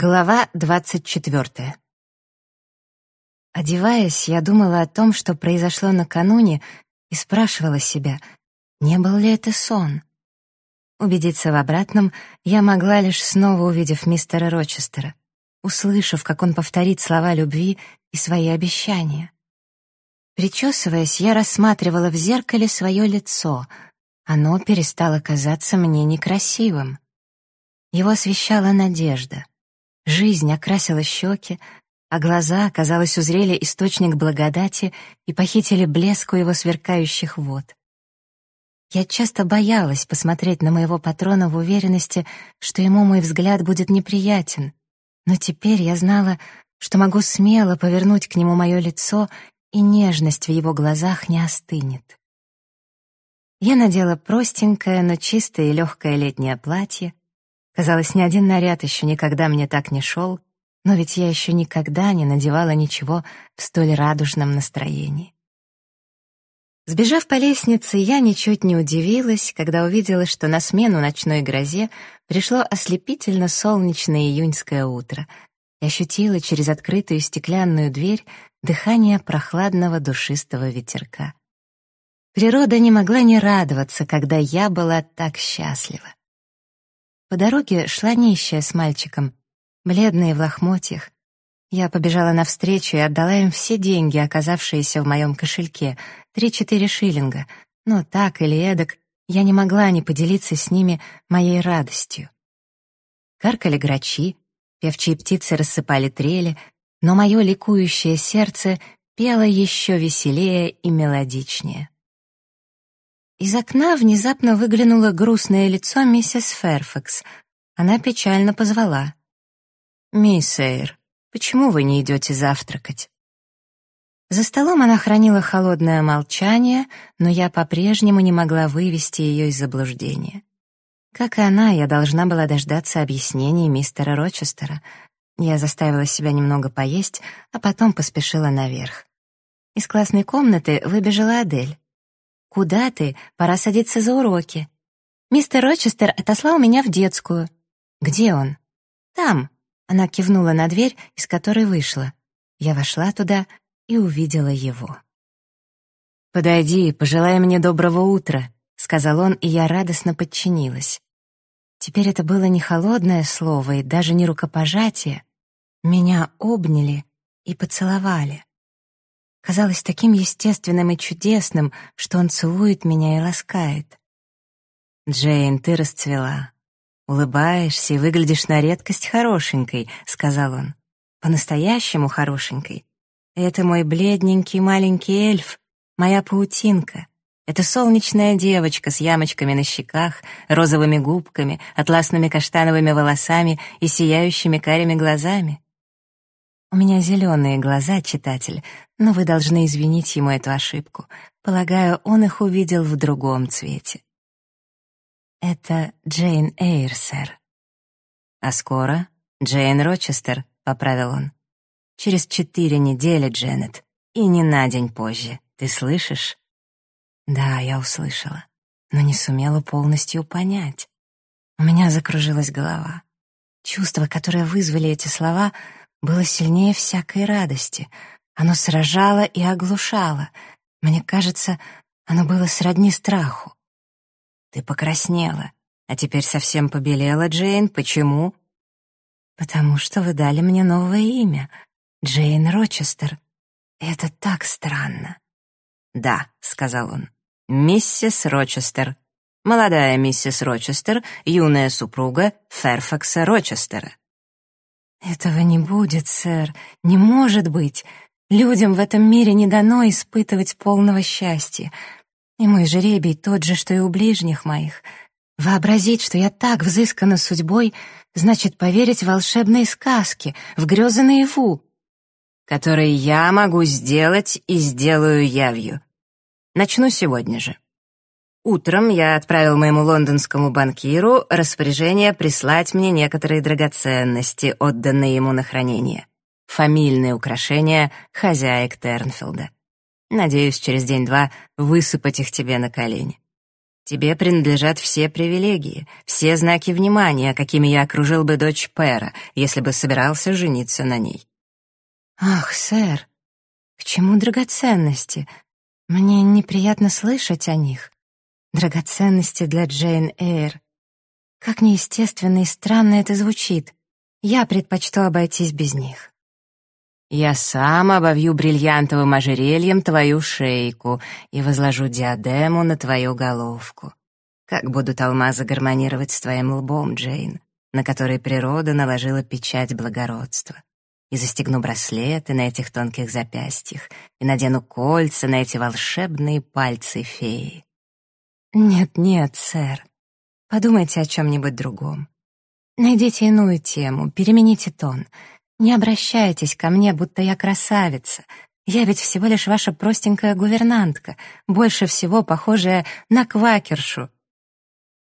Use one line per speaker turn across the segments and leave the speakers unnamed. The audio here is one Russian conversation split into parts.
Глава двадцать четвертая. Одеваясь, я думала о том, что произошло накануне, и спрашивала себя, не был ли это сон. Убедиться в обратном я могла лишь снова увидев мистера Рочестера, услышав, как он повторит слова любви и свои обещания. Причесываясь, я рассматривала в зеркале свое лицо. Оно перестало казаться мне некрасивым. Его освещала надежда — Жизнь окрасила щеки, а глаза, казалось, узрели источник благодати и похитили блеск у его сверкающих вод. Я часто боялась посмотреть на моего патрона в уверенности, что ему мой взгляд будет неприятен, но теперь я знала, что могу смело повернуть к нему мое лицо, и нежность в его глазах не остынет. Я надела простенькое, но чистое и легкое летнее платье, Казалось, ни один наряд еще никогда мне так не шел, но ведь я еще никогда не надевала ничего в столь радужном настроении. Сбежав по лестнице, я ничуть не удивилась, когда увидела, что на смену ночной грозе пришло ослепительно солнечное июньское утро и ощутила через открытую стеклянную дверь дыхание прохладного душистого ветерка. Природа не могла не радоваться, когда я была так счастлива. По дороге шла нищая с мальчиком, бледные в лохмотьях. Я побежала навстречу и отдала им все деньги, оказавшиеся в моем кошельке, три-четыре шиллинга, но так или эдак я не могла не поделиться с ними моей радостью. Каркали грачи, певчие птицы рассыпали трели, но мое ликующее сердце пело еще веселее и мелодичнее. Из окна внезапно выглянуло грустное лицо миссис Ферфакс. Она печально позвала. «Мисс Эйр, почему вы не идете завтракать?» За столом она хранила холодное молчание, но я по-прежнему не могла вывести ее из заблуждения. Как и она, я должна была дождаться объяснений мистера Рочестера. Я заставила себя немного поесть, а потом поспешила наверх. Из классной комнаты выбежала Адель. «Куда ты? Пора садиться за уроки». «Мистер Рочестер отослал меня в детскую». «Где он?» «Там». Она кивнула на дверь, из которой вышла. Я вошла туда и увидела его. «Подойди, пожелай мне доброго утра», — сказал он, и я радостно подчинилась. Теперь это было не холодное слово и даже не рукопожатие. Меня обняли и поцеловали казалось таким естественным и чудесным, что он целует меня и ласкает. «Джейн, ты расцвела. Улыбаешься и выглядишь на редкость хорошенькой», — сказал он. «По-настоящему хорошенькой. Это мой бледненький маленький эльф, моя паутинка. Это солнечная девочка с ямочками на щеках, розовыми губками, атласными каштановыми волосами и сияющими карими глазами. У меня зеленые глаза, читатель, но вы должны извинить ему эту ошибку. Полагаю, он их увидел в другом цвете. Это Джейн Эйр, сэр. А скоро Джейн Рочестер, поправил он. Через четыре недели, Дженнет, и не на день позже. Ты слышишь? Да, я услышала, но не сумела полностью понять. У меня закружилась голова. Чувства, которые вызвали эти слова, было сильнее всякой радости. Оно сражало и оглушало. Мне кажется, оно было сродни страху. Ты покраснела, а теперь совсем побелела, Джейн. Почему? Потому что вы дали мне новое имя — Джейн Рочестер. Это так странно. Да, — сказал он, — миссис Рочестер. Молодая миссис Рочестер, юная супруга Ферфакса Рочестера. «Этого не будет, сэр, не может быть. Людям в этом мире не дано испытывать полного счастья. И мой жеребий тот же, что и у ближних моих. Вообразить, что я так взыскана судьбой, значит поверить в волшебные сказки, в грезы наяву, которые я могу сделать и сделаю явью. Начну сегодня же. Утром я отправил моему лондонскому банкиру распоряжение прислать мне некоторые драгоценности, отданные ему на хранение. Фамильные украшения хозяек Тернфилда. Надеюсь, через день-два высыпать их тебе на колени. Тебе принадлежат все привилегии, все знаки внимания, какими я окружил бы дочь Пэра, если бы собирался жениться на ней». «Ах, сэр, к чему драгоценности? Мне неприятно слышать о них. Драгоценности для Джейн Эйр. Как неестественно и странно это звучит. Я предпочту обойтись без них. Я сам обовью бриллиантовым ожерельем твою шейку и возложу диадему на твою головку. Как будут алмазы гармонировать с твоим лбом, Джейн, на который природа наложила печать благородства. И застегну браслеты на этих тонких запястьях, и надену кольца на эти волшебные пальцы феи. Нет-нет, сэр, подумайте о чем-нибудь другом. Найдите иную тему, перемените тон — не обращайтесь ко мне, будто я красавица. Я ведь всего лишь ваша простенькая гувернантка, больше всего похожая на квакершу.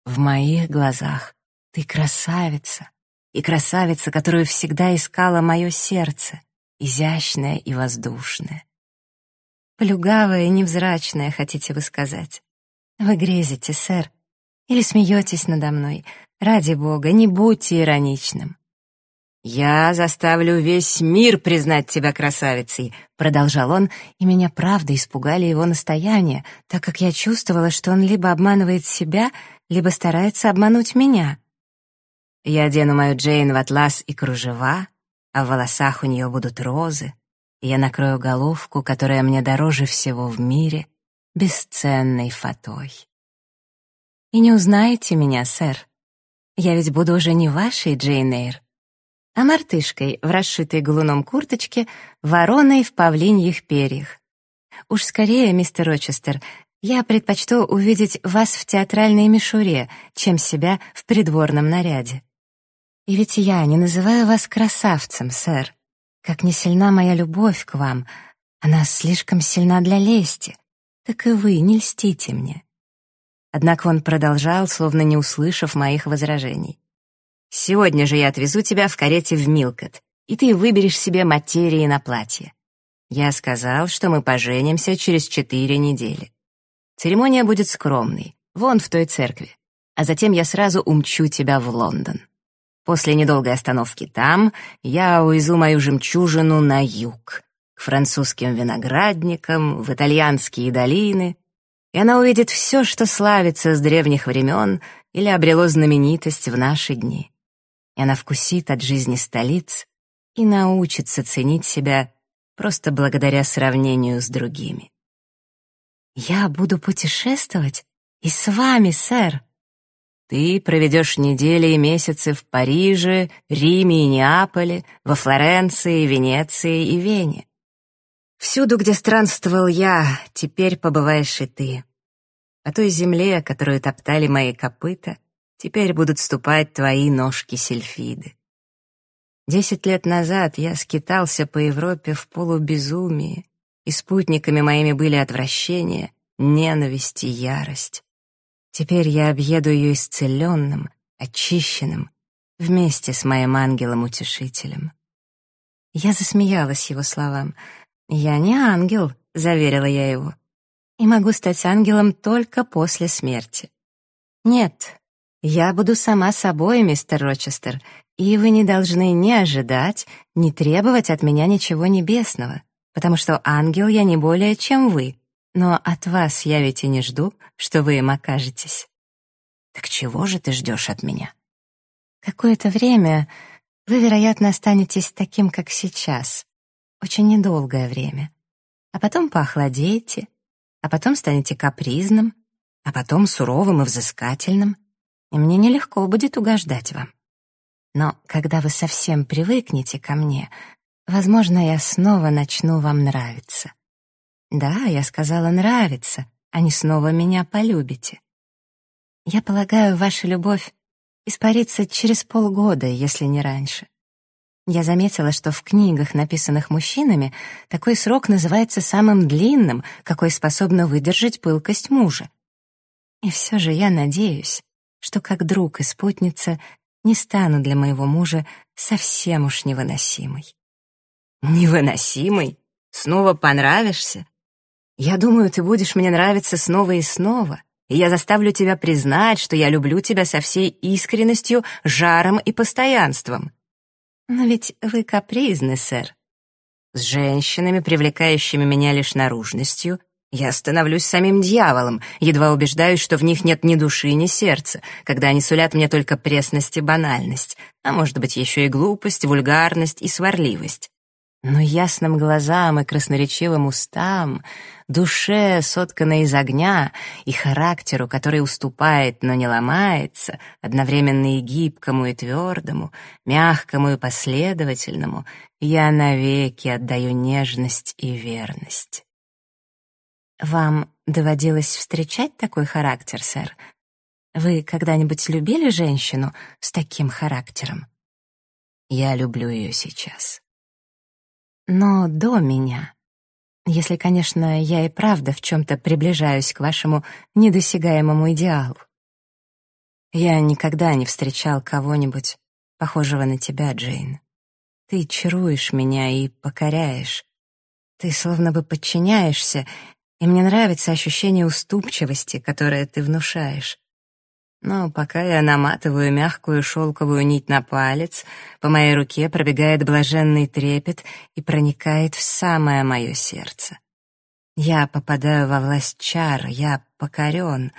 В моих глазах ты красавица, и красавица, которую всегда искало мое сердце, изящная и воздушная. Плюгавая и невзрачная, хотите вы сказать. Вы грезите, сэр, или смеетесь надо мной. Ради бога, не будьте ироничным. «Я заставлю весь мир признать тебя красавицей», — продолжал он, и меня правда испугали его настояния, так как я чувствовала, что он либо обманывает себя, либо старается обмануть меня. Я одену мою Джейн в атлас и кружева, а в волосах у нее будут розы, и я накрою головку, которая мне дороже всего в мире, бесценной фатой. И не узнаете меня, сэр. Я ведь буду уже не вашей Джейн Эйр, а мартышкой в расшитой галуном курточке, вороной в павлиньих перьях. Уж скорее, мистер Рочестер, я предпочту увидеть вас в театральной мишуре, чем себя в придворном наряде. И ведь я не называю вас красавцем, сэр. Как не сильна моя любовь к вам, она слишком сильна для лести. Так и вы не льстите мне. Однако он продолжал, словно не услышав моих возражений. Сегодня же я отвезу тебя в карете в Милкот, и ты выберешь себе материи на платье. Я сказал, что мы поженимся через четыре недели. Церемония будет скромной, вон в той церкви. А затем я сразу умчу тебя в Лондон. После недолгой остановки там я увезу мою жемчужину на юг, к французским виноградникам, в итальянские долины, и она увидит все, что славится с древних времен или обрело знаменитость в наши дни и она вкусит от жизни столиц и научится ценить себя просто благодаря сравнению с другими. «Я буду путешествовать и с вами, сэр», ты проведешь недели и месяцы в Париже, Риме и Неаполе, во Флоренции, Венеции и Вене. Всюду, где странствовал я, теперь побываешь и ты. По той земле, которую топтали мои копыта, Теперь будут ступать твои ножки-сельфиды. Десять лет назад я скитался по Европе в полубезумии, и спутниками моими были отвращение, ненависть и ярость. Теперь я объеду ее исцеленным, очищенным, вместе с моим ангелом-утешителем. Я засмеялась его словам. «Я не ангел», — заверила я его, «и могу стать ангелом только после смерти». «Нет, я буду сама собой, мистер Рочестер, и вы не должны ни ожидать, ни требовать от меня ничего небесного, потому что ангел я не более, чем вы, но от вас я ведь и не жду, что вы им окажетесь. Так чего же ты ждешь от меня? Какое-то время вы, вероятно, останетесь таким, как сейчас, очень недолгое время, а потом поохладеете, а потом станете капризным, а потом суровым и взыскательным — и мне нелегко будет угождать вам. Но когда вы совсем привыкнете ко мне, возможно, я снова начну вам нравиться. Да, я сказала нравится, а не снова меня полюбите. Я полагаю, ваша любовь испарится через полгода, если не раньше. Я заметила, что в книгах, написанных мужчинами, такой срок называется самым длинным, какой способна выдержать пылкость мужа. И все же я надеюсь, что как друг и спутница не стану для моего мужа совсем уж невыносимой. Невыносимой? Снова понравишься? Я думаю, ты будешь мне нравиться снова и снова, и я заставлю тебя признать, что я люблю тебя со всей искренностью, жаром и постоянством. Но ведь вы капризны, сэр. С женщинами, привлекающими меня лишь наружностью, я становлюсь самим дьяволом, едва убеждаюсь, что в них нет ни души, ни сердца, когда они сулят мне только пресность и банальность, а может быть еще и глупость, вульгарность и сварливость. Но ясным глазам и красноречивым устам, душе, сотканной из огня, и характеру, который уступает, но не ломается, одновременно и гибкому, и твердому, мягкому и последовательному, я навеки отдаю нежность и верность. Вам доводилось встречать такой характер, сэр? Вы когда-нибудь любили женщину с таким характером? Я люблю ее сейчас. Но до меня, если, конечно, я и правда в чем-то приближаюсь к вашему недосягаемому идеалу. Я никогда не встречал кого-нибудь, похожего на тебя, Джейн. Ты чаруешь меня и покоряешь. Ты словно бы подчиняешься, и мне нравится ощущение уступчивости, которое ты внушаешь. Но пока я наматываю мягкую шелковую нить на палец, по моей руке пробегает блаженный трепет и проникает в самое мое сердце. Я попадаю во власть чар, я покорен.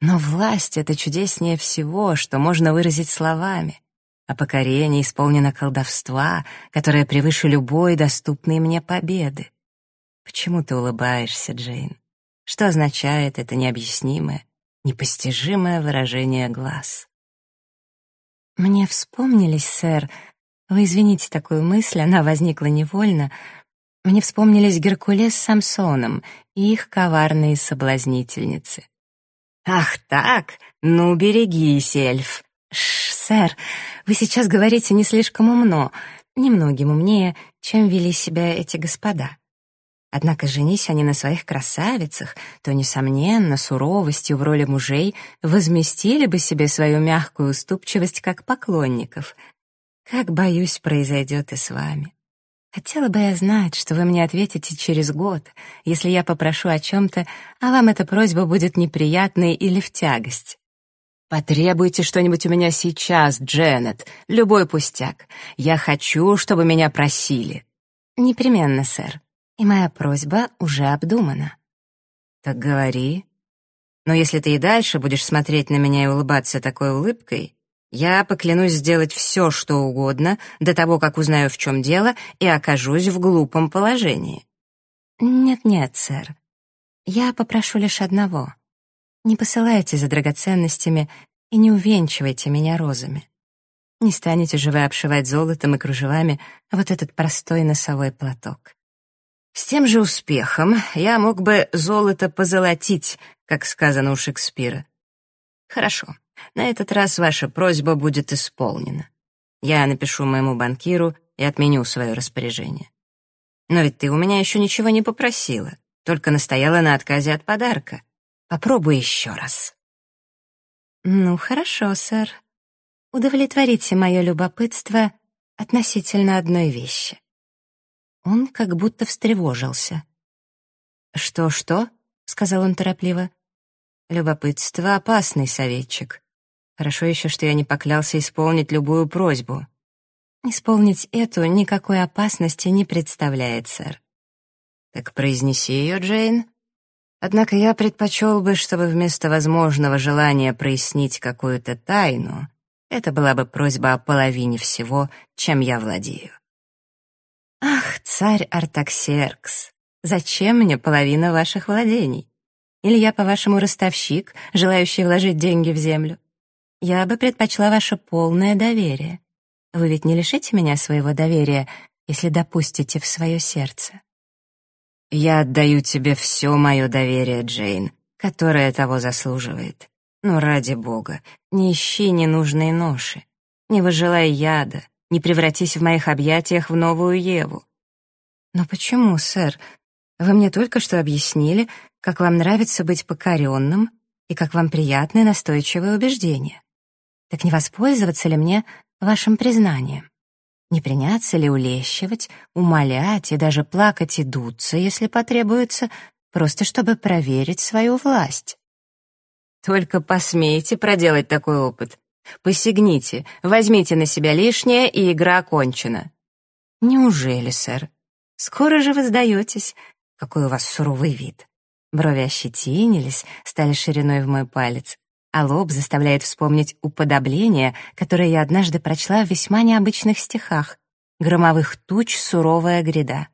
Но власть — это чудеснее всего, что можно выразить словами. А покорение исполнено колдовства, которое превыше любой доступной мне победы. Почему ты улыбаешься, Джейн? Что означает это необъяснимое, непостижимое выражение глаз? Мне вспомнились, сэр, вы извините такую мысль, она возникла невольно. Мне вспомнились Геркулес с Самсоном и их коварные соблазнительницы. «Ах так? Ну, берегись, эльф!» «Ш, сэр, вы сейчас говорите не слишком умно, немногим умнее, чем вели себя эти господа. Однако женись они на своих красавицах, то, несомненно, суровостью в роли мужей возместили бы себе свою мягкую уступчивость как поклонников. Как, боюсь, произойдет и с вами. Хотела бы я знать, что вы мне ответите через год, если я попрошу о чем-то, а вам эта просьба будет неприятной или в тягость. «Потребуйте что-нибудь у меня сейчас, Дженнет, любой пустяк. Я хочу, чтобы меня просили». «Непременно, сэр и моя просьба уже обдумана. Так говори. Но если ты и дальше будешь смотреть на меня и улыбаться такой улыбкой, я поклянусь сделать все, что угодно, до того, как узнаю, в чем дело, и окажусь в глупом положении. Нет-нет, сэр. Я попрошу лишь одного. Не посылайте за драгоценностями и не увенчивайте меня розами. Не станете же вы обшивать золотом и кружевами вот этот простой носовой платок. С тем же успехом я мог бы золото позолотить, как сказано у Шекспира. Хорошо, на этот раз ваша просьба будет исполнена. Я напишу моему банкиру и отменю свое распоряжение. Но ведь ты у меня еще ничего не попросила, только настояла на отказе от подарка. Попробуй еще раз. Ну, хорошо, сэр. Удовлетворите мое любопытство относительно одной вещи. Он как будто встревожился. «Что-что?» — сказал он торопливо. «Любопытство — опасный советчик. Хорошо еще, что я не поклялся исполнить любую просьбу. Исполнить эту никакой опасности не представляет, сэр». «Так произнеси ее, Джейн. Однако я предпочел бы, чтобы вместо возможного желания прояснить какую-то тайну, это была бы просьба о половине всего, чем я владею». «Ах, царь Артаксеркс, зачем мне половина ваших владений? Или я, по-вашему, ростовщик, желающий вложить деньги в землю? Я бы предпочла ваше полное доверие. Вы ведь не лишите меня своего доверия, если допустите в свое сердце?» «Я отдаю тебе все мое доверие, Джейн, которое того заслуживает. Но ради бога, не ищи ненужные ноши, не выжелай яда, не превратись в моих объятиях в новую Еву. Но почему, сэр? Вы мне только что объяснили, как вам нравится быть покоренным и как вам приятны настойчивые убеждения. Так не воспользоваться ли мне вашим признанием? Не приняться ли улещивать, умолять и даже плакать и дуться, если потребуется, просто чтобы проверить свою власть? Только посмейте проделать такой опыт. Посягните, возьмите на себя лишнее, и игра окончена. Неужели, сэр? Скоро же вы сдаетесь. Какой у вас суровый вид. Брови ощетинились, стали шириной в мой палец, а лоб заставляет вспомнить уподобление, которое я однажды прочла в весьма необычных стихах. «Громовых туч суровая гряда».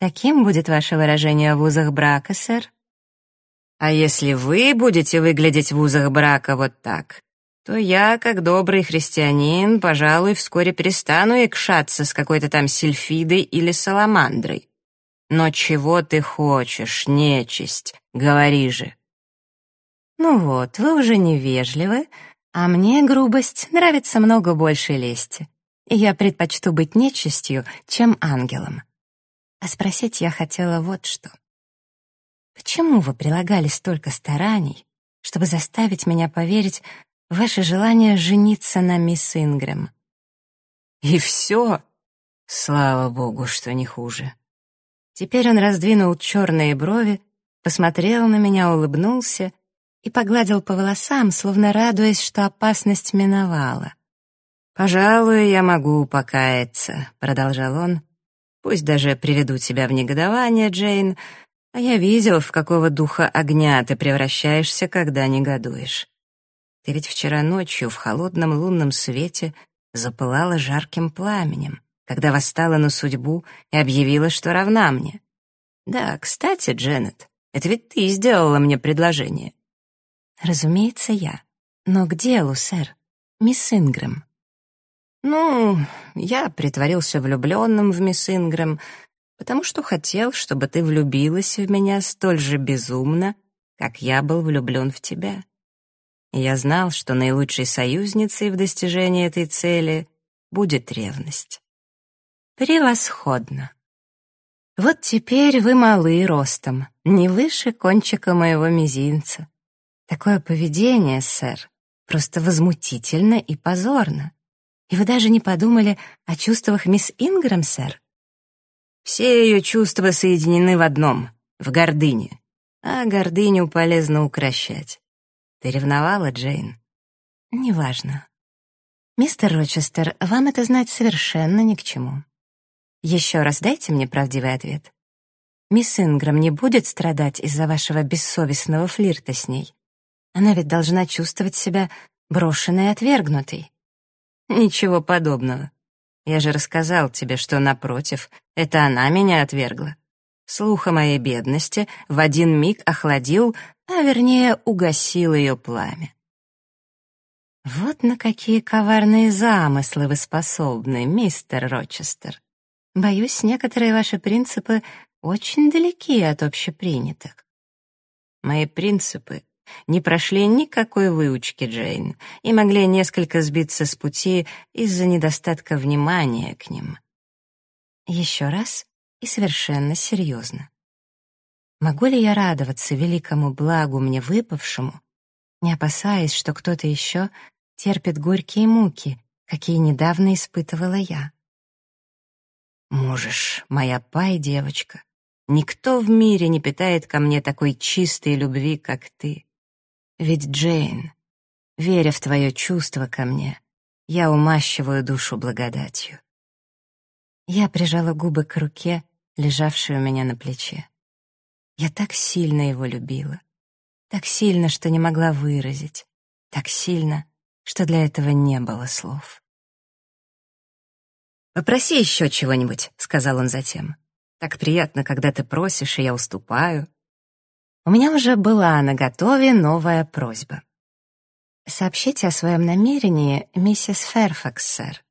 Таким будет ваше выражение в узах брака, сэр? А если вы будете выглядеть в узах брака вот так, то я, как добрый христианин, пожалуй, вскоре перестану икшаться с какой-то там сильфидой или саламандрой. Но чего ты хочешь, нечисть? Говори же. Ну вот, вы уже невежливы, а мне грубость нравится много больше лести. И я предпочту быть нечистью, чем ангелом. А спросить я хотела вот что. Почему вы прилагали столько стараний, чтобы заставить меня поверить ваше желание жениться на мисс Ингрэм? И все? Слава богу, что не хуже. Теперь он раздвинул черные брови, посмотрел на меня, улыбнулся и погладил по волосам, словно радуясь, что опасность миновала. «Пожалуй, я могу покаяться», — продолжал он. «Пусть даже приведу тебя в негодование, Джейн, а я видел, в какого духа огня ты превращаешься, когда негодуешь. Ты ведь вчера ночью в холодном лунном свете запылала жарким пламенем, когда восстала на судьбу и объявила, что равна мне. Да, кстати, Дженнет, это ведь ты сделала мне предложение. Разумеется, я. Но к делу, сэр. Мисс Ингрэм. Ну, я притворился влюбленным в мисс Ингрэм, потому что хотел, чтобы ты влюбилась в меня столь же безумно, как я был влюблен в тебя. Я знал, что наилучшей союзницей в достижении этой цели будет ревность. Превосходно. Вот теперь вы малы ростом, не выше кончика моего мизинца. Такое поведение, сэр, просто возмутительно и позорно. И вы даже не подумали о чувствах мисс Ингрэм, сэр? Все ее чувства соединены в одном — в гордыне. А гордыню полезно укращать. Ты ревновала, Джейн? Неважно. Мистер Рочестер, вам это знать совершенно ни к чему. Еще раз дайте мне правдивый ответ. Мисс Инграм не будет страдать из-за вашего бессовестного флирта с ней. Она ведь должна чувствовать себя брошенной и отвергнутой. Ничего подобного. Я же рассказал тебе, что, напротив, это она меня отвергла. Слух о моей бедности в один миг охладил, а вернее угасил ее пламя. Вот на какие коварные замыслы вы способны, мистер Рочестер. Боюсь, некоторые ваши принципы очень далеки от общепринятых. Мои принципы не прошли никакой выучки, Джейн, и могли несколько сбиться с пути из-за недостатка внимания к ним. Еще раз и совершенно серьезно. Могу ли я радоваться великому благу мне выпавшему, не опасаясь, что кто-то еще терпит горькие муки, какие недавно испытывала я? Можешь, моя пай-девочка. Никто в мире не питает ко мне такой чистой любви, как ты. Ведь, Джейн, веря в твое чувство ко мне, я умащиваю душу благодатью. Я прижала губы к руке, лежавшей у меня на плече. Я так сильно его любила. Так сильно, что не могла выразить. Так сильно, что для этого не было слов. «Попроси еще чего-нибудь», — сказал он затем. «Так приятно, когда ты просишь, и я уступаю. У меня уже была на готове новая просьба. «Сообщите о своем намерении миссис Ферфакс, сэр.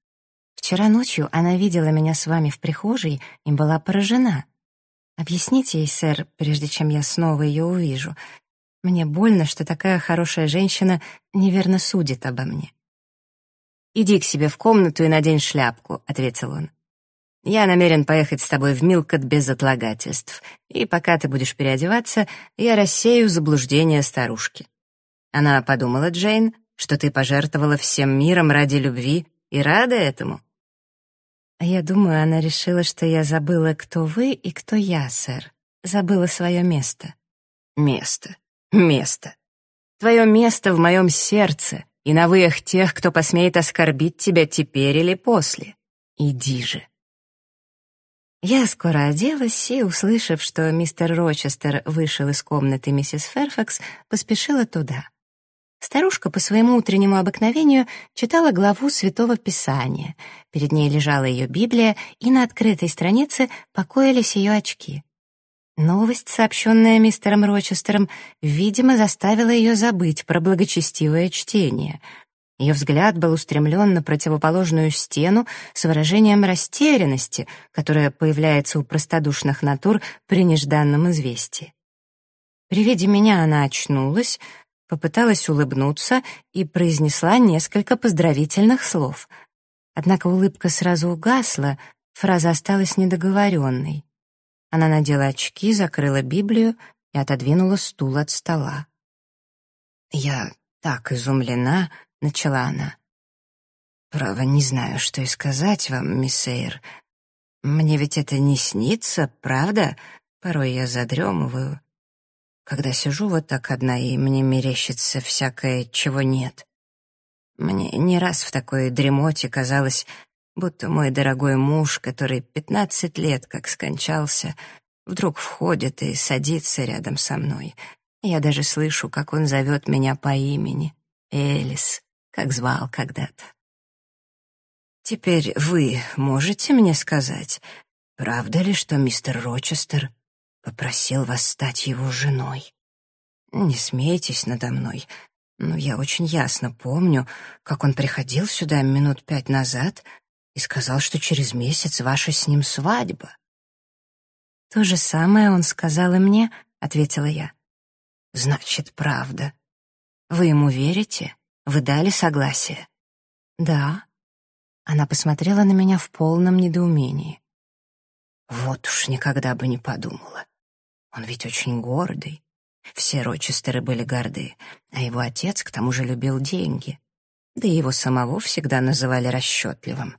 Вчера ночью она видела меня с вами в прихожей и была поражена. Объясните ей, сэр, прежде чем я снова ее увижу. Мне больно, что такая хорошая женщина неверно судит обо мне». «Иди к себе в комнату и надень шляпку», — ответил он. Я намерен поехать с тобой в Милкот без отлагательств, и пока ты будешь переодеваться, я рассею заблуждение старушки». Она подумала, Джейн, что ты пожертвовала всем миром ради любви и рада этому. А я думаю, она решила, что я забыла, кто вы и кто я, сэр. Забыла свое место. Место. Место. Твое место в моем сердце и на выях тех, кто посмеет оскорбить тебя теперь или после. Иди же». Я скоро оделась и, услышав, что мистер Рочестер вышел из комнаты миссис Ферфакс, поспешила туда. Старушка по своему утреннему обыкновению читала главу Святого Писания. Перед ней лежала ее Библия, и на открытой странице покоились ее очки. Новость, сообщенная мистером Рочестером, видимо, заставила ее забыть про благочестивое чтение. Ее взгляд был устремлен на противоположную стену с выражением растерянности, которое появляется у простодушных натур при нежданном известии. При виде меня она очнулась, попыталась улыбнуться и произнесла несколько поздравительных слов. Однако улыбка сразу угасла, фраза осталась недоговоренной. Она надела очки, закрыла Библию и отодвинула стул от стола. «Я так изумлена», — начала она. «Право, не знаю, что и сказать вам, мисс Эйр. Мне ведь это не снится, правда? Порой я задремываю. Когда сижу вот так одна, и мне мерещится всякое, чего нет. Мне не раз в такой дремоте казалось, будто мой дорогой муж, который пятнадцать лет как скончался, вдруг входит и садится рядом со мной. Я даже слышу, как он зовет меня по имени. Элис, как звал когда-то. Теперь вы можете мне сказать, правда ли, что мистер Рочестер попросил вас стать его женой? Не смейтесь надо мной, но я очень ясно помню, как он приходил сюда минут пять назад и сказал, что через месяц ваша с ним свадьба». «То же самое он сказал и мне», — ответила я. «Значит, правда. Вы ему верите? Вы дали согласие?» «Да». Она посмотрела на меня в полном недоумении. «Вот уж никогда бы не подумала. Он ведь очень гордый. Все Рочестеры были горды, а его отец к тому же любил деньги. Да и его самого всегда называли расчетливым.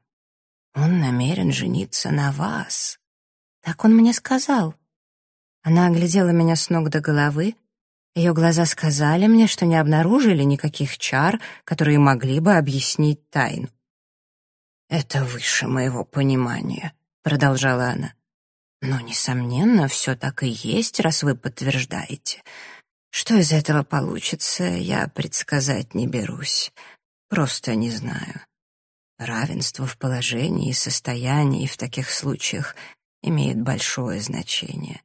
Он намерен жениться на вас. Так он мне сказал. Она оглядела меня с ног до головы. Ее глаза сказали мне, что не обнаружили никаких чар, которые могли бы объяснить тайну. «Это выше моего понимания», — продолжала она. «Но, несомненно, все так и есть, раз вы подтверждаете. Что из этого получится, я предсказать не берусь. Просто не знаю. Равенство в положении и состоянии в таких случаях имеет большое значение.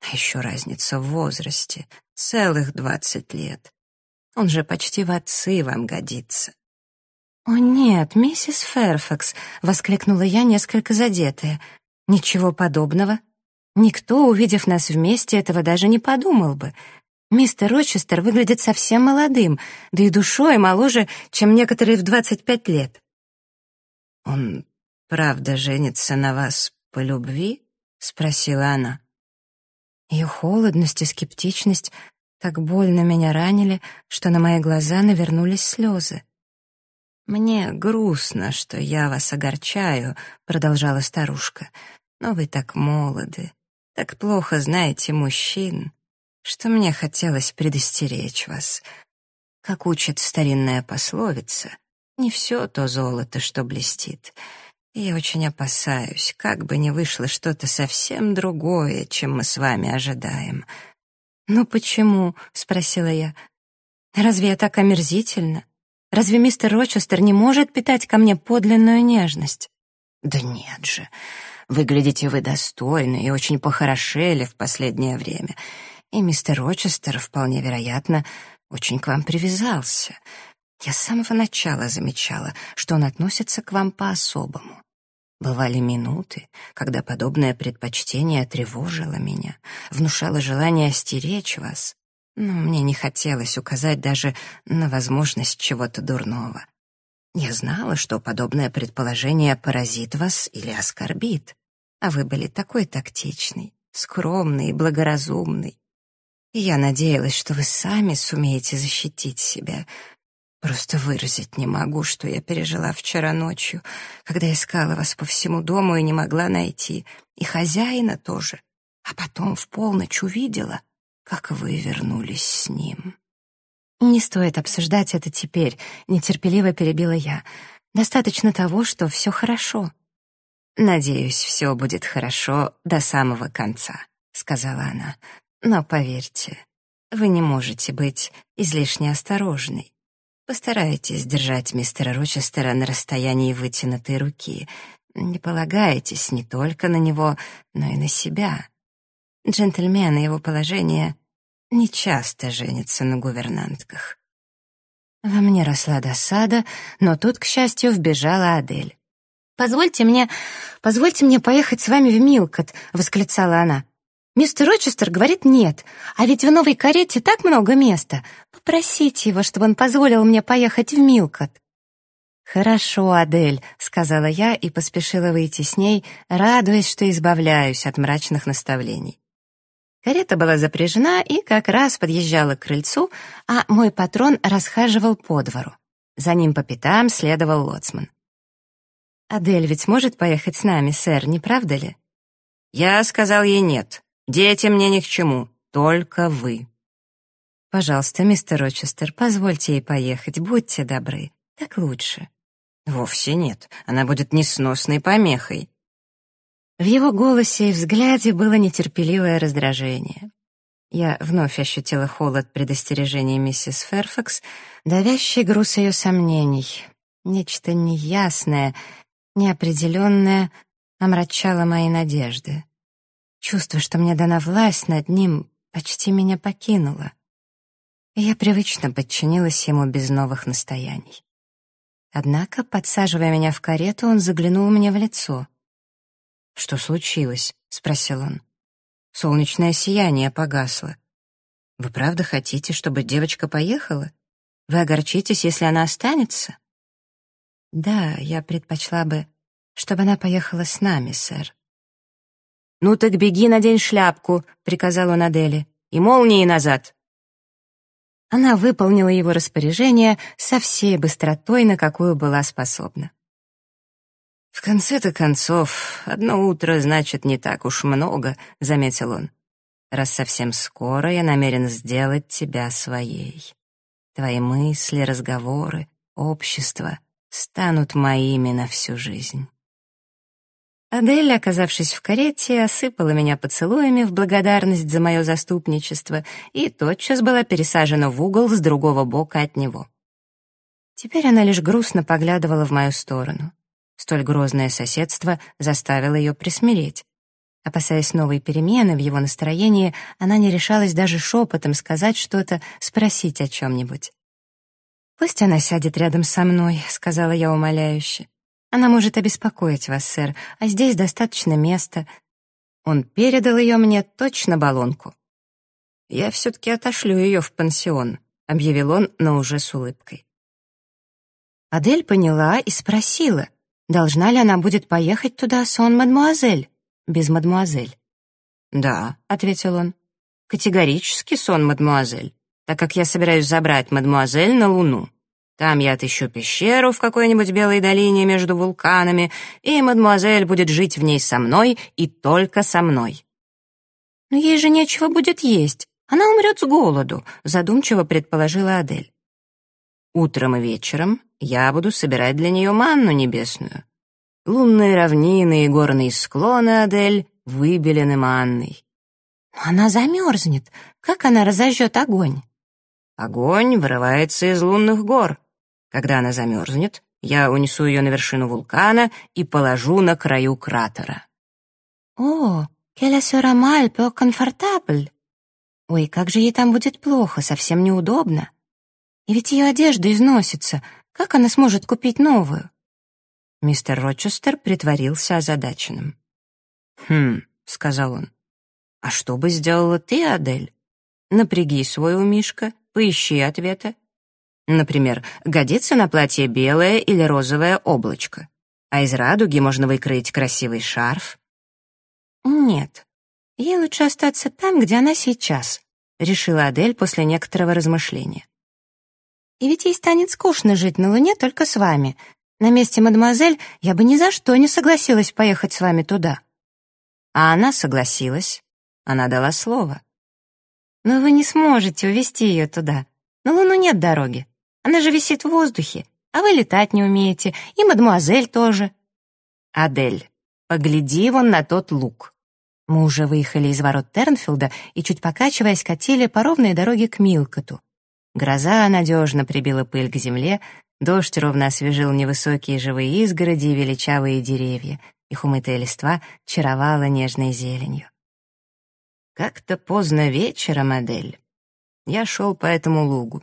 А еще разница в возрасте. Целых двадцать лет. Он же почти в отцы вам годится. «О нет, миссис Ферфакс!» — воскликнула я, несколько задетая. «Ничего подобного. Никто, увидев нас вместе, этого даже не подумал бы. Мистер Рочестер выглядит совсем молодым, да и душой моложе, чем некоторые в двадцать пять лет. «Он правда женится на вас по любви?» — спросила она. Ее холодность и скептичность так больно меня ранили, что на мои глаза навернулись слезы. «Мне грустно, что я вас огорчаю», — продолжала старушка, «но вы так молоды, так плохо знаете мужчин, что мне хотелось предостеречь вас. Как учит старинная пословица, не все то золото, что блестит. я очень опасаюсь, как бы не вышло что-то совсем другое, чем мы с вами ожидаем. «Ну почему?» — спросила я. «Разве я так омерзительна? Разве мистер Рочестер не может питать ко мне подлинную нежность?» «Да нет же. Выглядите вы достойно и очень похорошели в последнее время. И мистер Рочестер, вполне вероятно, очень к вам привязался. Я с самого начала замечала, что он относится к вам по-особому. Бывали минуты, когда подобное предпочтение тревожило меня, внушало желание остеречь вас, но мне не хотелось указать даже на возможность чего-то дурного. Я знала, что подобное предположение поразит вас или оскорбит, а вы были такой тактичный, скромный и благоразумный. И я надеялась, что вы сами сумеете защитить себя, Просто выразить не могу, что я пережила вчера ночью, когда искала вас по всему дому и не могла найти, и хозяина тоже, а потом в полночь увидела, как вы вернулись с ним. «Не стоит обсуждать это теперь», — нетерпеливо перебила я. «Достаточно того, что все хорошо». «Надеюсь, все будет хорошо до самого конца», — сказала она. «Но поверьте, вы не можете быть излишне осторожной. Постарайтесь держать мистера Рочестера на расстоянии вытянутой руки. Не полагайтесь не только на него, но и на себя. Джентльмены его положения нечасто женятся на гувернантках. Во мне росла досада, но тут, к счастью, вбежала Адель. «Позвольте мне... позвольте мне поехать с вами в Милкот», — восклицала она. «Мистер Рочестер говорит нет, а ведь в новой карете так много места. Попросите его, чтобы он позволил мне поехать в Милкот». «Хорошо, Адель», — сказала я и поспешила выйти с ней, радуясь, что избавляюсь от мрачных наставлений. Карета была запряжена и как раз подъезжала к крыльцу, а мой патрон расхаживал по двору. За ним по пятам следовал лоцман. «Адель ведь может поехать с нами, сэр, не правда ли?»
Я сказал ей нет. Дети мне ни к чему, только вы.
Пожалуйста, мистер Рочестер, позвольте ей поехать, будьте добры. Так лучше.
Вовсе нет, она будет несносной помехой.
В его голосе и взгляде было нетерпеливое раздражение. Я вновь ощутила холод предостережения миссис Ферфакс, давящий груз ее сомнений. Нечто неясное, неопределенное омрачало мои надежды. Чувство, что мне дана власть над ним, почти меня покинуло. И я привычно подчинилась ему без новых настояний. Однако, подсаживая меня в карету, он заглянул мне в лицо — «Что случилось?» — спросил он. Солнечное сияние погасло. «Вы правда хотите, чтобы девочка поехала? Вы огорчитесь, если она останется?» «Да, я предпочла бы, чтобы она поехала с нами, сэр».
«Ну так беги, надень шляпку», — приказал он Аделе, — «и молнии назад».
Она выполнила его распоряжение со всей быстротой, на какую была способна.
«В конце-то концов, одно утро значит не так уж много», — заметил он. «Раз совсем скоро я намерен сделать тебя своей. Твои мысли, разговоры, общество станут моими на всю жизнь».
Адель, оказавшись в карете, осыпала меня поцелуями в благодарность за мое заступничество и тотчас была пересажена в угол с другого бока от него. Теперь она лишь грустно поглядывала в мою сторону. Столь грозное соседство заставило ее присмиреть. Опасаясь новой перемены в его настроении, она не решалась даже шепотом сказать что-то, спросить о чем-нибудь. «Пусть она сядет рядом со мной», — сказала я умоляюще. «Она может обеспокоить вас, сэр, а здесь достаточно места». Он передал ее мне точно баллонку. «Я все-таки отошлю ее в пансион», — объявил он, но уже с улыбкой. Адель поняла и спросила — Должна ли она будет поехать туда сон мадмуазель, без мадмуазель?
«Да», — ответил он, — «категорически сон мадмуазель, так как я собираюсь забрать мадмуазель на Луну. Там я отыщу пещеру в какой-нибудь белой долине между вулканами, и мадмуазель будет жить в ней со мной и только со мной».
«Но ей же нечего будет есть, она умрет с голоду», — задумчиво предположила Адель.
Утром и вечером я буду собирать для нее манну небесную. Лунные равнины и горные склоны, Адель, выбелены манной.
Но она замерзнет. Как она разожжет огонь?
Огонь вырывается из лунных гор. Когда она замерзнет, я унесу ее на вершину вулкана и положу на краю кратера.
О, qu'elle sera mal peu confortable. Ой, как же ей там будет плохо, совсем неудобно. И ведь ее одежда износится. Как она сможет купить новую? Мистер Рочестер притворился озадаченным.
«Хм», — сказал он, — «а что бы сделала ты, Адель? Напряги свой умишка, поищи ответа. Например, годится на платье белое или розовое облачко, а из радуги можно выкроить красивый шарф».
«Нет, ей лучше остаться там, где она сейчас», — решила Адель после некоторого размышления. И ведь ей станет скучно жить на Луне только с вами. На месте мадемуазель я бы ни за что не согласилась поехать с вами туда».
А она согласилась. Она дала слово. Но вы не сможете увести ее туда.
На Луну нет дороги. Она же висит в воздухе, а вы летать не умеете, и мадемуазель тоже».
«Адель, погляди вон на тот луг».
Мы уже выехали из ворот Тернфилда и, чуть покачиваясь, катили по ровной дороге к Милкоту. Гроза надежно прибила пыль к земле, дождь ровно освежил невысокие живые изгороди и величавые деревья. Их умытая листва чаровала нежной зеленью. Как-то поздно вечером, Адель, я шел по этому лугу.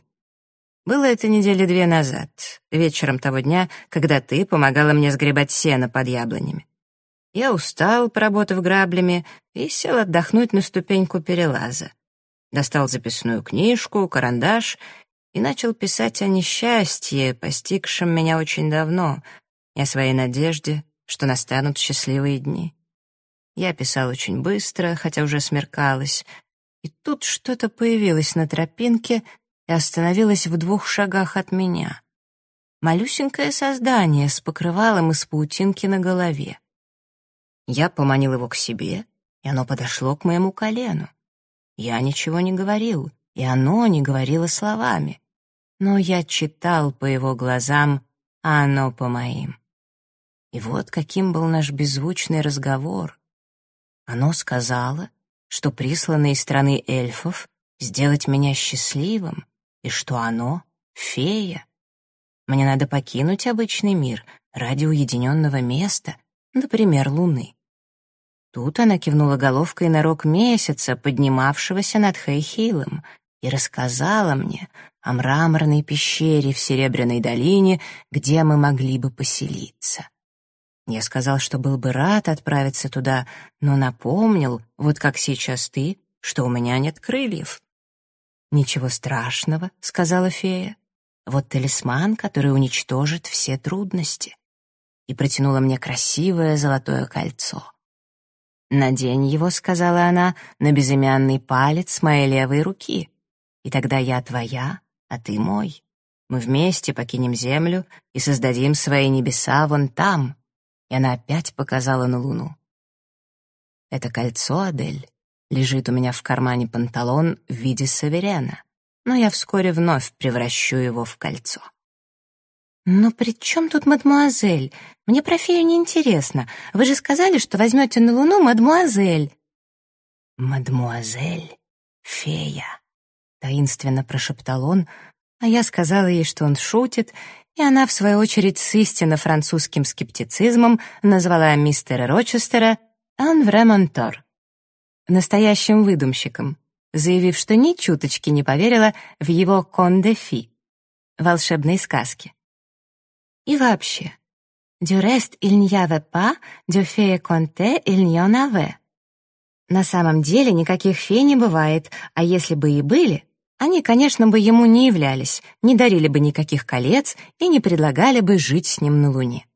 Было это недели две назад, вечером того дня, когда ты помогала мне сгребать сено под яблонями. Я устал, поработав граблями, и сел отдохнуть на ступеньку перелаза. Достал записную книжку, карандаш и начал писать о несчастье, постигшем меня очень давно, и о своей надежде, что настанут счастливые дни. Я писал очень быстро, хотя уже смеркалось, и тут что-то появилось на тропинке и остановилось в двух шагах от меня. Малюсенькое создание с покрывалом из паутинки на голове. Я поманил его к себе, и оно подошло к моему колену. Я ничего не говорил, и оно не говорило словами. Но я читал по его глазам, а оно по моим. И вот каким был наш беззвучный разговор. Оно сказала, что прислано из страны эльфов сделать меня счастливым, и что оно — фея. Мне надо покинуть обычный мир ради уединенного места, например, Луны. Тут она кивнула головкой на рог месяца, поднимавшегося над Хейхилом, и рассказала мне о мраморной пещере в Серебряной долине, где мы могли бы поселиться. Я сказал, что был бы рад отправиться туда, но напомнил, вот как сейчас ты, что у меня нет крыльев. «Ничего страшного», — сказала фея. «Вот талисман, который уничтожит все трудности». И протянула мне красивое золотое кольцо. «Надень его», — сказала она, — «на безымянный палец моей левой руки. И тогда я твоя, а ты мой. Мы вместе покинем землю и создадим свои небеса вон там, и она опять показала на луну. Это кольцо, Адель, лежит у меня в кармане панталон в виде саверена, но я вскоре вновь превращу его в кольцо. «Но при чем тут мадмуазель? Мне про фею не интересно. Вы же сказали, что возьмете на Луну мадмуазель». «Мадмуазель? Фея?» — таинственно прошептал он, а я сказала ей, что он шутит, и она, в свою очередь, с истинно французским скептицизмом назвала мистера Рочестера «un vrai настоящим выдумщиком, заявив, что ни чуточки не поверила в его «конде фи» — волшебные сказки. И вообще, «du reste il n'y avait pas, de fée conte il n'y en avait». На самом деле никаких фей не бывает, а если бы и были, они, конечно, бы ему не являлись, не дарили бы никаких колец и не предлагали бы жить с ним на Луне.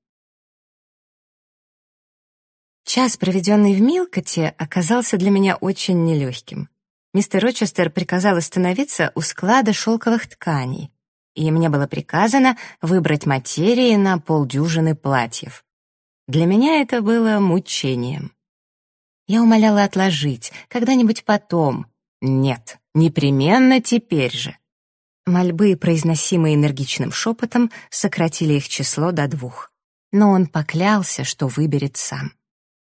Час, проведенный в Милкоте, оказался для меня очень нелегким. Мистер Рочестер приказал остановиться у склада шелковых тканей, и мне было приказано выбрать материи на полдюжины платьев. Для меня это было мучением. Я умоляла отложить, когда-нибудь потом. Нет, Непременно теперь же. Мольбы, произносимые энергичным шепотом, сократили их число до двух. Но он поклялся, что выберет сам.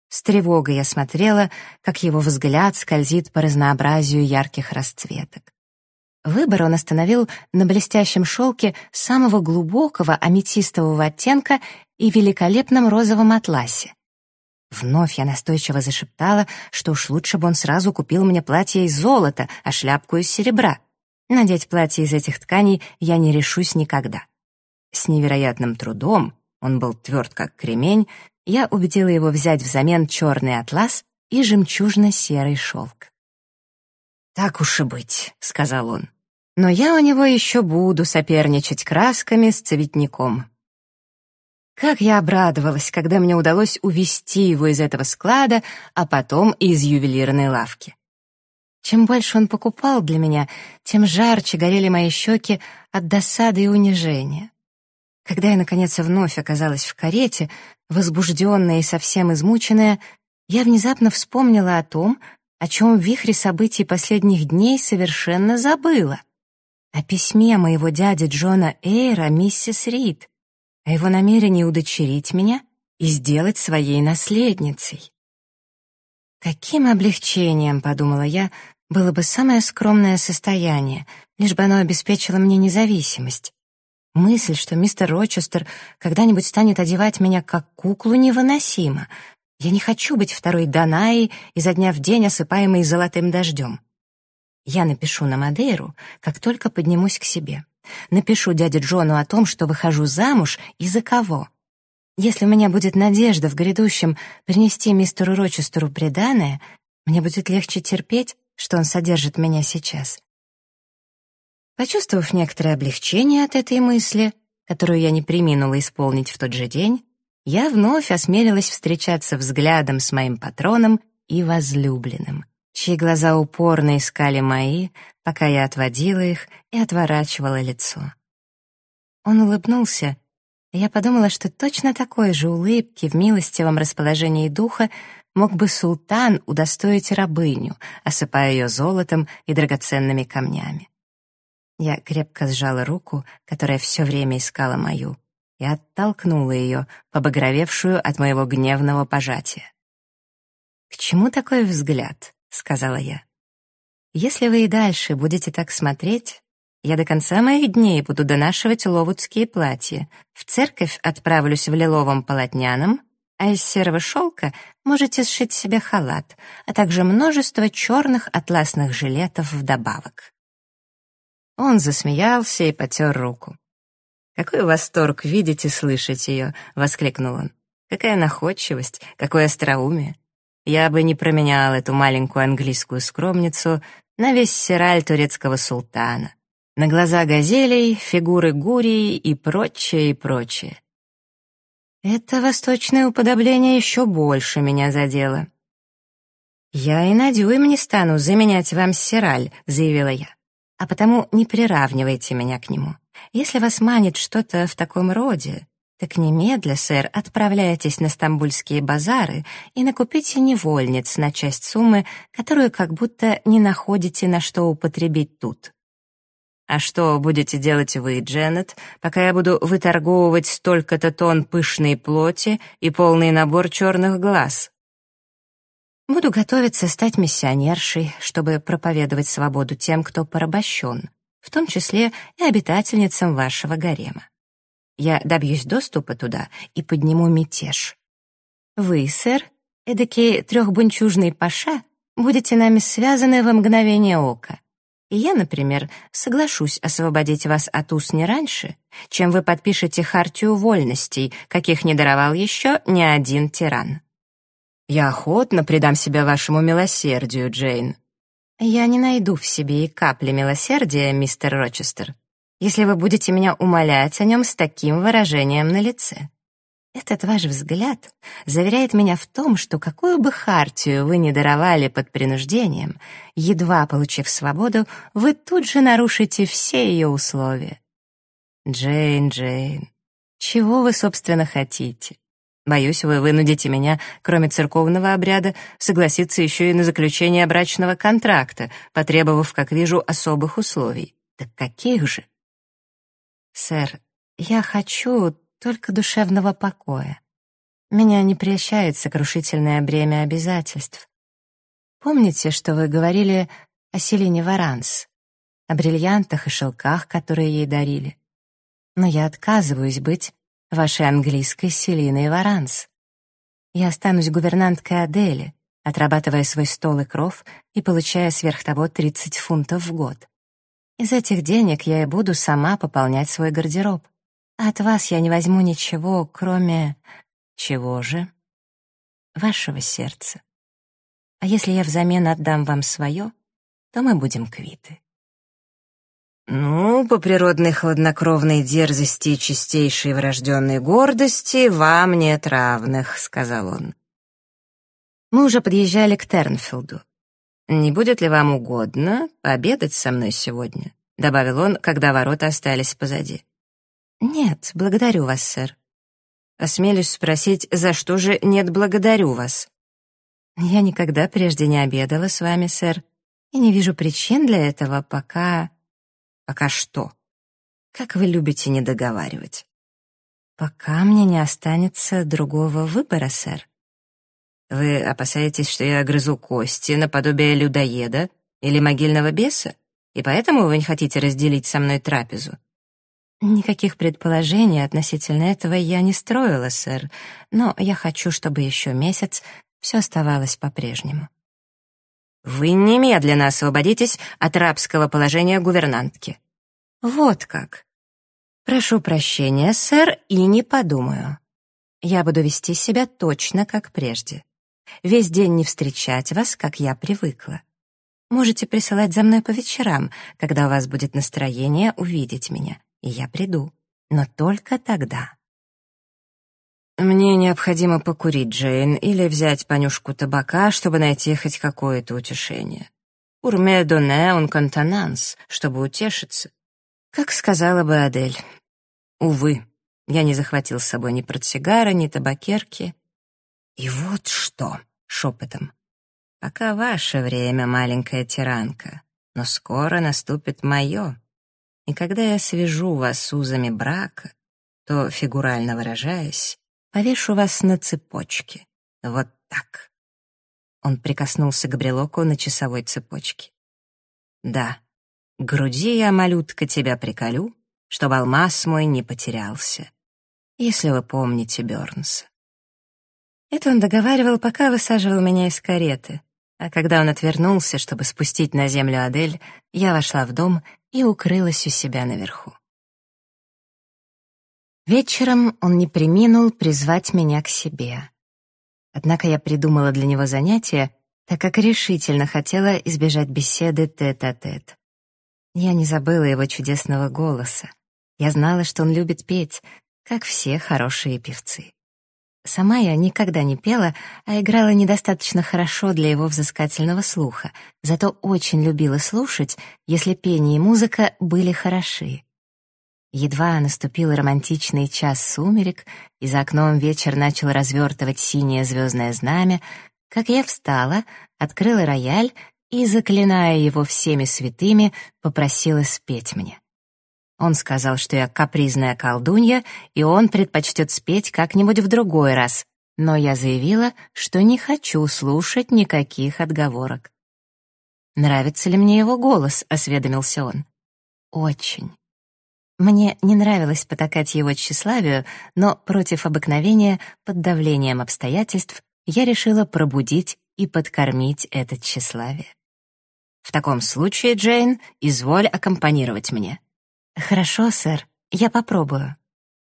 С тревогой я смотрела, как его взгляд скользит по разнообразию ярких расцветок. Выбор он остановил на блестящем шелке самого глубокого аметистового оттенка и великолепном розовом атласе. Вновь я настойчиво зашептала, что уж лучше бы он сразу купил мне платье из золота, а шляпку из серебра. Надеть платье из этих тканей я не решусь никогда. С невероятным трудом, он был тверд как кремень, я убедила его взять взамен черный атлас и жемчужно-серый шелк. «Так уж и быть», — сказал он. «Но я у него еще буду соперничать красками с цветником. Как я обрадовалась, когда мне удалось увести его из этого склада, а потом из ювелирной лавки. Чем больше он покупал для меня, тем жарче горели мои щеки от досады и унижения. Когда я, наконец, вновь оказалась в карете, возбужденная и совсем измученная, я внезапно вспомнила о том, о чем в вихре событий последних дней совершенно забыла. о письме моего дяди Джона Эйра миссис Рид, о его намерении удочерить меня и сделать своей наследницей. Каким облегчением, подумала я, было бы самое скромное состояние, лишь бы оно обеспечило мне независимость. Мысль, что мистер Рочестер когда-нибудь станет одевать меня как куклу, невыносима. Я не хочу быть второй Данаей, изо дня в день осыпаемой золотым дождем. Я напишу на Мадейру, как только поднимусь к себе. Напишу дяде Джону о том, что выхожу замуж и за кого. Если у меня будет надежда в грядущем принести мистеру Рочестеру преданное, мне будет легче терпеть, что он содержит меня сейчас. Почувствовав некоторое облегчение от этой мысли, которую я не приминула исполнить в тот же день, я вновь осмелилась встречаться взглядом с моим патроном и возлюбленным, чьи глаза упорно искали мои, пока я отводила их и отворачивала лицо. Он улыбнулся, и я подумала, что точно такой же улыбки в милостивом расположении духа мог бы султан удостоить рабыню, осыпая ее золотом и драгоценными камнями. Я крепко сжала руку, которая все время искала мою, и оттолкнула ее, побагровевшую от моего гневного пожатия. «К чему такой взгляд?» — сказала я. «Если вы и дальше будете так смотреть, я до конца моих дней буду донашивать ловудские платья, в церковь отправлюсь в лиловом полотняном, а из серого шелка можете сшить себе халат, а также множество черных атласных жилетов вдобавок». Он засмеялся и потер руку. «Какой восторг видеть и слышать ее!» — воскликнул он. «Какая находчивость, какое остроумие! Я бы не променял эту маленькую английскую скромницу на весь сираль турецкого султана, на глаза газелей, фигуры гурии и прочее, и прочее. Это восточное уподобление еще больше меня задело. «Я и на дюйм не стану заменять вам сираль», — заявила я. «А потому не приравнивайте меня к нему. Если вас манит что-то в таком роде, так немедля, сэр, отправляйтесь на стамбульские базары и накупите невольниц на часть суммы, которую как будто не находите на что употребить тут. А что будете делать вы, Дженнет, пока я буду выторговывать столько-то тонн пышной плоти и полный набор черных глаз? Буду готовиться стать миссионершей, чтобы проповедовать свободу тем, кто порабощен, в том числе и обитательницам вашего гарема. Я добьюсь доступа туда и подниму мятеж. Вы, сэр, эдакий трехбунчужный паша, будете нами связаны во мгновение ока. И я, например, соглашусь освободить вас от уз не раньше, чем вы подпишете хартию вольностей, каких не даровал еще ни один тиран. Я охотно предам себя вашему милосердию, Джейн. Я не найду в себе и капли милосердия, мистер Рочестер, если вы будете меня умолять о нем с таким выражением на лице. Этот ваш взгляд заверяет меня в том, что какую бы хартию вы ни даровали под принуждением, едва получив свободу, вы тут же нарушите все ее условия. Джейн, Джейн, чего вы, собственно, хотите? Боюсь, вы вынудите меня, кроме церковного обряда, согласиться еще и на заключение брачного контракта, потребовав, как вижу, особых условий. Так каких же? Сэр, я хочу только душевного покоя. Меня не прельщает сокрушительное бремя обязательств. Помните, что вы говорили о Селине Варанс, о бриллиантах и шелках, которые ей дарили? Но я отказываюсь быть вашей английской Селиной Варанс. Я останусь гувернанткой Адели, отрабатывая свой стол и кров и получая сверх того 30 фунтов в год. Из этих денег я и буду сама пополнять свой гардероб. От вас я не возьму ничего, кроме... Чего же? Вашего сердца. А если я взамен отдам вам свое, то мы будем квиты. «Ну, по природной хладнокровной дерзости и чистейшей врожденной гордости вам нет равных», — сказал он. Мы уже подъезжали к Тернфилду. «Не будет ли вам угодно пообедать со мной сегодня?» — добавил он, когда ворота остались позади. «Нет, благодарю вас, сэр». Осмелюсь спросить, за что же «нет, благодарю вас»? Я никогда прежде не обедала с вами, сэр, и не вижу причин для этого, пока...
Пока что. Как вы любите недоговаривать?
Пока мне не останется другого выбора, сэр.
Вы опасаетесь, что я грызу кости наподобие людоеда или могильного беса? И поэтому вы не хотите разделить со мной трапезу?
Никаких предположений относительно этого я не строила, сэр, но я хочу, чтобы еще месяц все оставалось по-прежнему.
Вы немедленно освободитесь от рабского положения гувернантки.
Вот как. Прошу прощения, сэр, и не подумаю. Я буду вести себя точно как прежде. Весь день не встречать вас, как я привыкла. Можете присылать за мной по вечерам, когда у вас будет настроение увидеть меня, и я приду. Но только тогда.
Мне необходимо покурить, Джейн, или взять понюшку табака, чтобы найти хоть какое-то утешение. Урме доне он контонанс, чтобы утешиться. Как сказала бы Адель. Увы, я не захватил с собой ни портсигара, ни табакерки. И вот что, шепотом. Пока ваше время, маленькая тиранка, но скоро наступит мое. И когда я свяжу вас узами брака, то, фигурально выражаясь, повешу вас на цепочке. Вот так. Он прикоснулся к брелоку на часовой цепочке. Да, к груди я, малютка, тебя приколю, чтобы алмаз мой не потерялся. Если вы помните Бёрнса. Это он договаривал, пока высаживал меня из кареты. А когда он отвернулся, чтобы спустить на землю Адель, я вошла в дом и укрылась у себя наверху. Вечером он не приминул призвать меня к себе. Однако я придумала для него занятие, так как решительно хотела избежать беседы тет-а-тет. -тет. Я не забыла его чудесного голоса. Я знала, что он любит петь, как все хорошие певцы. Сама я никогда не пела, а играла недостаточно хорошо для его взыскательного слуха, зато очень любила слушать, если пение и музыка были хороши. Едва наступил романтичный час сумерек, и за окном вечер начал развертывать синее звездное знамя, как я встала, открыла рояль и, заклиная его всеми святыми, попросила спеть мне. Он сказал, что я капризная колдунья, и он предпочтет спеть как-нибудь в другой раз, но я заявила, что не хочу слушать никаких отговорок. «Нравится ли мне его голос?» — осведомился он. «Очень». Мне не нравилось потакать его тщеславию, но против обыкновения, под давлением обстоятельств, я решила пробудить и подкормить это тщеславие. В таком случае, Джейн, изволь аккомпанировать мне. Хорошо, сэр, я попробую.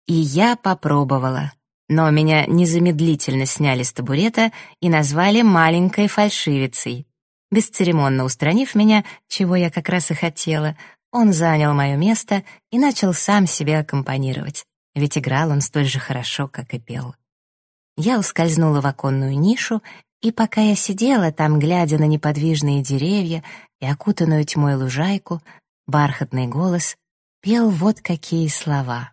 И я попробовала. Но меня незамедлительно сняли с табурета и назвали маленькой фальшивицей. Бесцеремонно устранив меня, чего я как раз и хотела, он занял мое место и начал сам себе аккомпанировать, ведь играл он столь же хорошо, как и пел. Я ускользнула в оконную нишу и пока я сидела там, глядя на неподвижные деревья и окутанную тьмой лужайку, бархатный голос пел вот какие слова.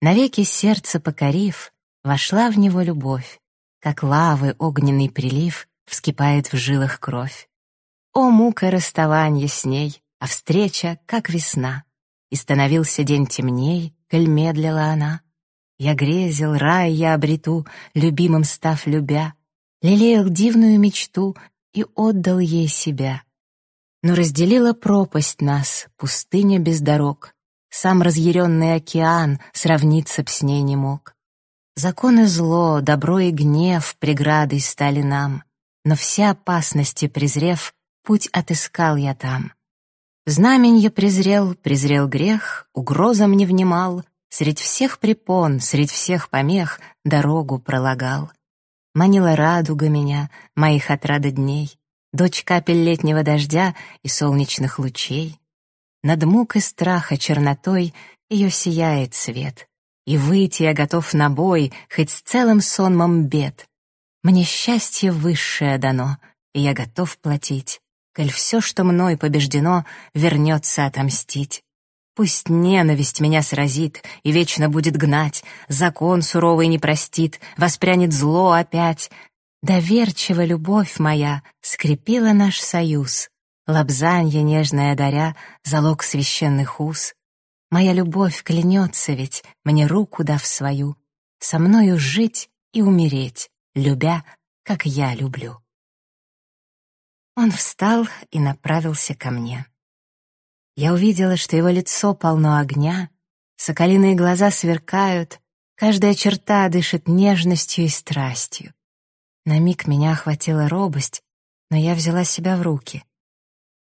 Навеки сердце покорив, вошла в него любовь, как лавы огненный прилив вскипает в жилах кровь. О, мука расставания с ней, а встреча, как весна. И становился день темней, коль медлила она. Я грезил, рай я обрету, любимым став любя, лелеял дивную мечту и отдал ей себя. Но разделила пропасть нас, пустыня без дорог. Сам разъяренный океан сравниться б с ней не мог. Законы зло, добро и гнев преградой стали нам, но все опасности презрев, путь отыскал я там. Знаменье презрел, презрел грех, угрозам не внимал, Средь всех препон, средь всех помех дорогу пролагал. Манила радуга меня, моих отрада дней, Дочь капель летнего дождя и солнечных лучей. Над мук и страха чернотой Ее сияет свет, И выйти я готов на бой, Хоть с целым сонмом бед. Мне счастье высшее дано, И я готов платить, Коль все, что мной побеждено, Вернется отомстить. Пусть ненависть меня сразит и вечно будет гнать, закон суровый не простит, воспрянет зло опять. Доверчиво любовь моя скрепила наш союз,
лобзанье нежное даря, залог священных уз. Моя любовь клянется ведь, мне руку дав свою, со мною жить и умереть, любя, как я люблю. Он встал и направился ко мне. Я увидела, что его лицо полно огня, соколиные глаза сверкают, каждая черта дышит нежностью и страстью. На миг меня охватила робость, но я взяла себя в руки.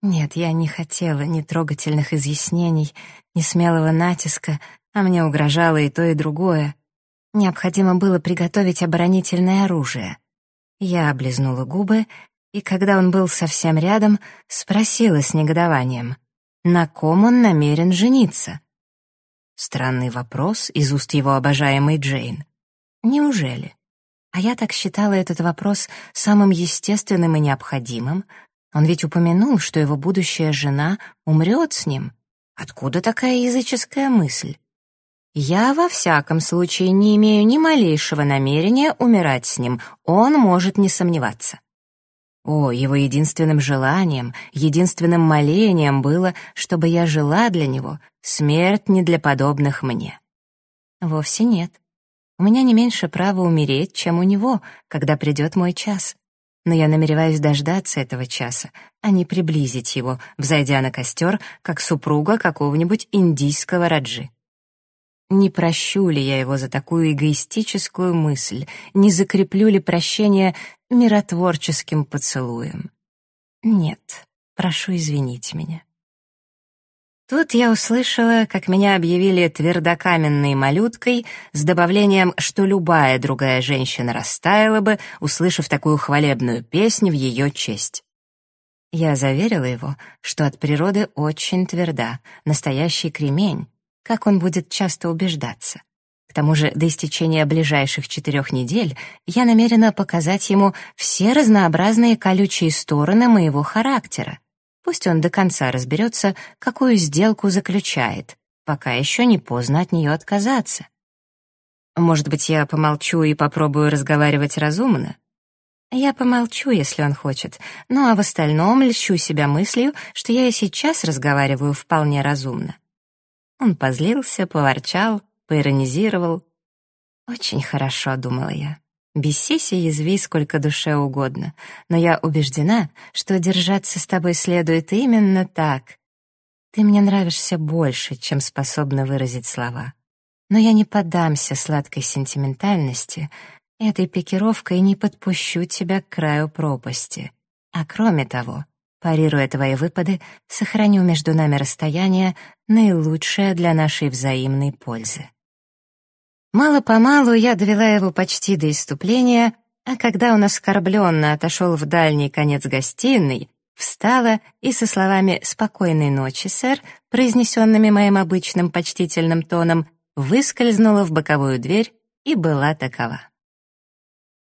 Нет, я не хотела ни трогательных изъяснений, ни смелого натиска, а мне угрожало и то, и другое. Необходимо было приготовить оборонительное оружие. Я облизнула губы, и когда он был совсем рядом, спросила с негодованием, на ком он намерен жениться. Странный вопрос из уст его обожаемой Джейн. Неужели? А я так считала этот вопрос самым естественным и необходимым. Он ведь упомянул, что его будущая жена умрет с ним. Откуда такая языческая мысль? Я во всяком случае не имею ни малейшего намерения умирать с ним, он может не сомневаться. О, его единственным желанием, единственным молением было, чтобы я жила для него, смерть не для подобных мне. Вовсе нет. У меня не меньше права умереть, чем у него, когда придет мой час. Но я намереваюсь дождаться этого часа, а не приблизить его, взойдя на костер, как супруга какого-нибудь индийского раджи. Не прощу ли я его за такую эгоистическую мысль, не закреплю ли прощение миротворческим поцелуем? Нет, прошу извинить меня. Тут я услышала, как меня объявили твердокаменной малюткой с добавлением, что любая другая женщина растаяла бы, услышав такую хвалебную песню в ее честь. Я заверила его, что от природы очень тверда, настоящий кремень, как он будет часто убеждаться. К тому же до истечения ближайших четырех недель я намерена показать ему все разнообразные колючие стороны моего характера, Пусть он до конца разберется, какую сделку заключает, пока еще не поздно от нее отказаться. Может быть, я помолчу и попробую разговаривать разумно? Я помолчу, если он хочет, ну а в остальном льщу себя мыслью, что я и сейчас разговариваю вполне разумно. Он позлился, поворчал, поиронизировал. «Очень хорошо», — думала я. Бесись и язви сколько душе угодно, но я убеждена, что держаться с тобой следует именно так. Ты мне нравишься больше, чем способна выразить слова. Но я не поддамся сладкой сентиментальности, этой пикировкой не подпущу тебя к краю пропасти. А кроме того, парируя твои выпады, сохраню между нами расстояние, наилучшее для нашей взаимной пользы. Мало-помалу я довела его почти до иступления, а когда он оскорбленно отошел в дальний конец гостиной, встала и со словами «Спокойной ночи, сэр», произнесенными моим обычным почтительным тоном, выскользнула в боковую дверь и была такова.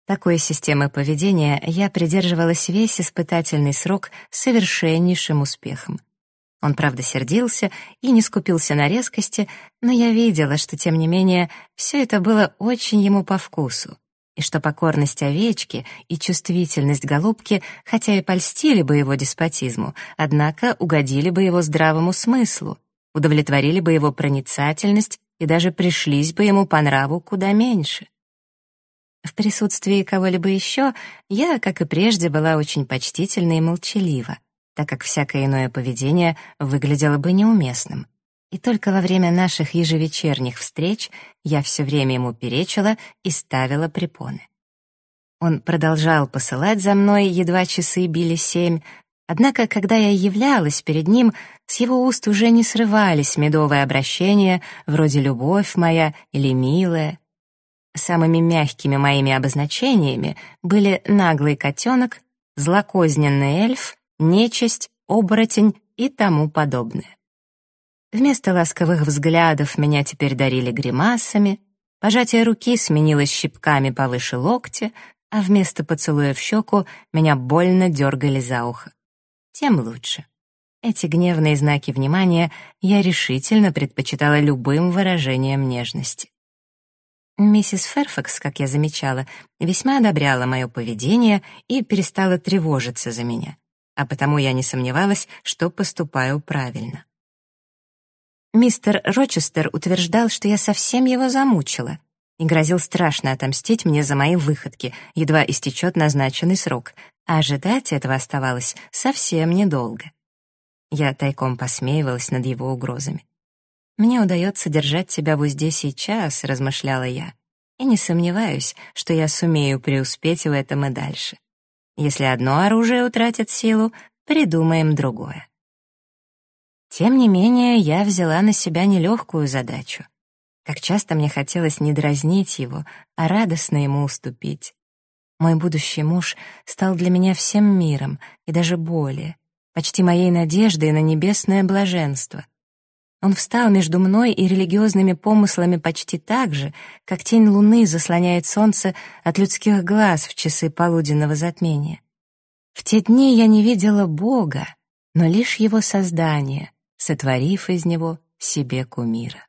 Такой системы поведения я придерживалась весь испытательный срок с совершеннейшим успехом. Он, правда, сердился и не скупился на резкости, но я видела, что, тем не менее, все это было очень ему по вкусу, и что покорность овечки и чувствительность голубки, хотя и польстили бы его деспотизму, однако угодили бы его здравому смыслу, удовлетворили бы его проницательность и даже пришлись бы ему по нраву куда меньше. В присутствии кого-либо еще я, как и прежде, была очень почтительна и молчалива так как всякое иное поведение выглядело бы неуместным. И только во время наших ежевечерних встреч я все время ему перечила и ставила препоны. Он продолжал посылать за мной, едва часы били семь, однако, когда я являлась перед ним, с его уст уже не срывались медовые обращения, вроде «любовь моя» или «милая». Самыми мягкими моими обозначениями были «наглый котенок», «злокозненный эльф» нечисть, оборотень и тому подобное. Вместо ласковых взглядов меня теперь дарили гримасами, пожатие руки сменилось щипками повыше локтя, а вместо поцелуя в щеку меня больно дергали за ухо. Тем лучше. Эти гневные знаки внимания я решительно предпочитала любым выражением нежности. Миссис Ферфакс, как я замечала, весьма одобряла мое поведение и перестала тревожиться за меня
а потому я не сомневалась, что поступаю правильно.
Мистер Рочестер утверждал, что я совсем его замучила и грозил страшно отомстить мне за мои выходки, едва истечет назначенный срок, а ожидать этого оставалось совсем недолго. Я тайком посмеивалась над его угрозами. «Мне удается держать себя в узде сейчас», — размышляла я, и не сомневаюсь, что я сумею преуспеть в этом и дальше. Если одно оружие утратит силу, придумаем другое. Тем не менее, я взяла на себя нелегкую задачу. Как часто мне хотелось не дразнить его, а радостно ему уступить. Мой будущий муж стал для меня всем миром и даже более, почти моей надеждой на небесное блаженство. Он встал между мной и религиозными помыслами почти так же, как тень луны заслоняет солнце от людских глаз в часы полуденного затмения. В те дни я не видела Бога, но лишь Его создание, сотворив из него себе кумира.